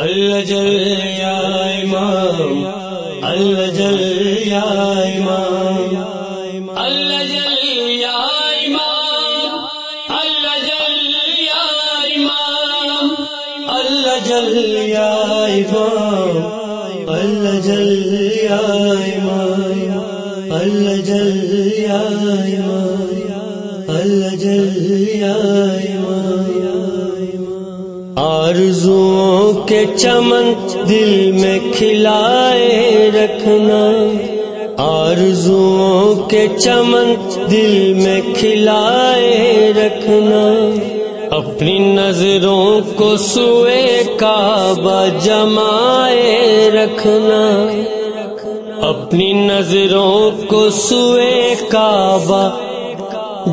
اللہ جل یا امام، اللہ جل یا امام، اللہ یا امام، اللہ یا امام، اللہ جل یا امام، اللہ جل یا امام، اللہ جل یا امام، اللہ جل یا امام۔ آرزوؤں کے چمن دل میں کھلائے رکھنا۔ آرزوؤں کے چمن دل میں کھلائے رکھنا۔ اپنی نظروں کو سوئے کعبہ جمائے رکھنا۔ اپنی نظروں کو سوئے کعبہ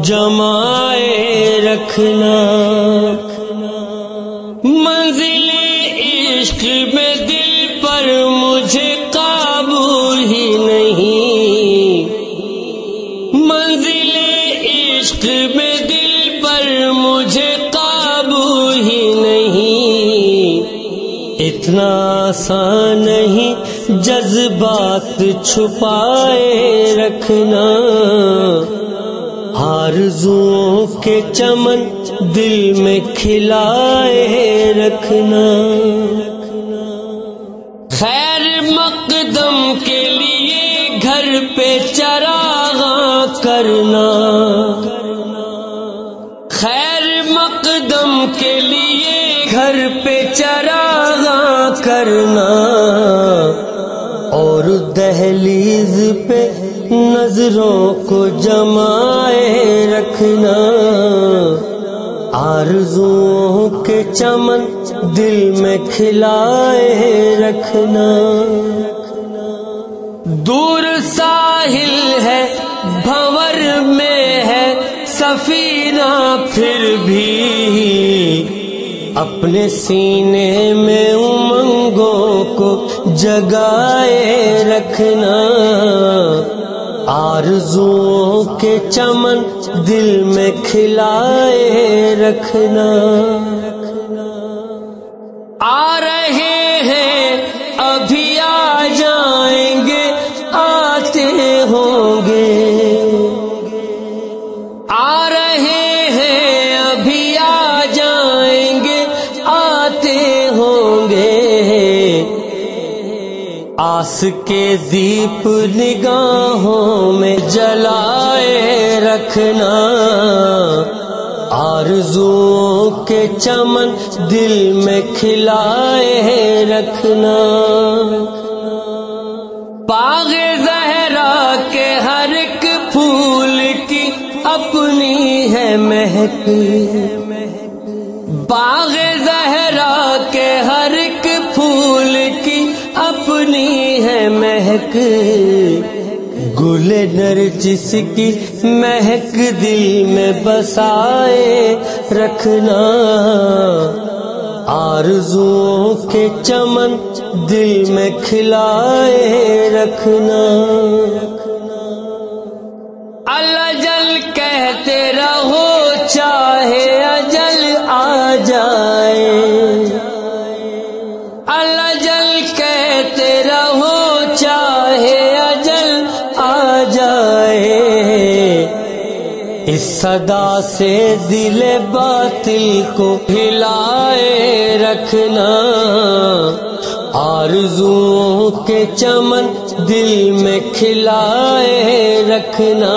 جمائے رکھنا۔ اتنا آسان نہیں، جذبات چھپائے رکھنا۔ آرزوؤں کے چمن دل میں کھلائے رکھنا۔ خیر مقدم کے لیے گھر پہ چراغاں کرنا۔ خیر مقدم کے لیے گھر پہ چراغاں دہلیز پہ نظروں کو جمائے رکھنا۔ آرزوؤں کے چمن دل میں کھلائے رکھنا۔ دور ساحل ہے، بھور میں ہے، سفینہ پھر بھی۔ اپنے سینے میں امنگوں کو جگائے رکھنا آرزوں کے چمن دل میں کھلائے رکھنا۔ آ آس کے دیپ نگاہوں میں جلائے رکھنا۔ آرزوؤں کے چمن دل میں کھلائے رکھنا۔ باغ زہرا کے ہر ایک پھول کی اپنی ہے مہک۔ باغ زہرا کے مہک۔ گل نرجس کی مہک دل میں بسائے رکھنا۔ آرزوں کے چمن دل میں کھلائے رکھنا۔ اللہ صدا سے دل باطل کو ہلائے رکھنا۔ آرزوؤں کے چمن دل میں کھلائے رکھنا۔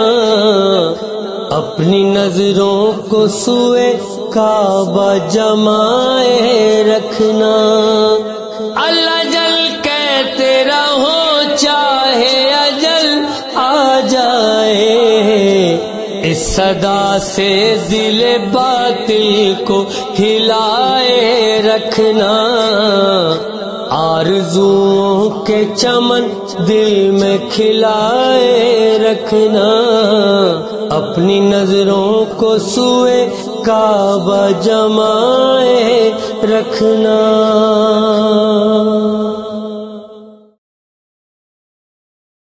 اپنی نظروں کو سوئے کعبہ جمائے رکھنا۔ اس صدا سے دل باطل کو ہلائے رکھنا۔ آرزوؤں کے چمن دل میں کھلائے رکھنا۔ اپنی نظروں کو سوئے کعبہ جمائے رکھنا۔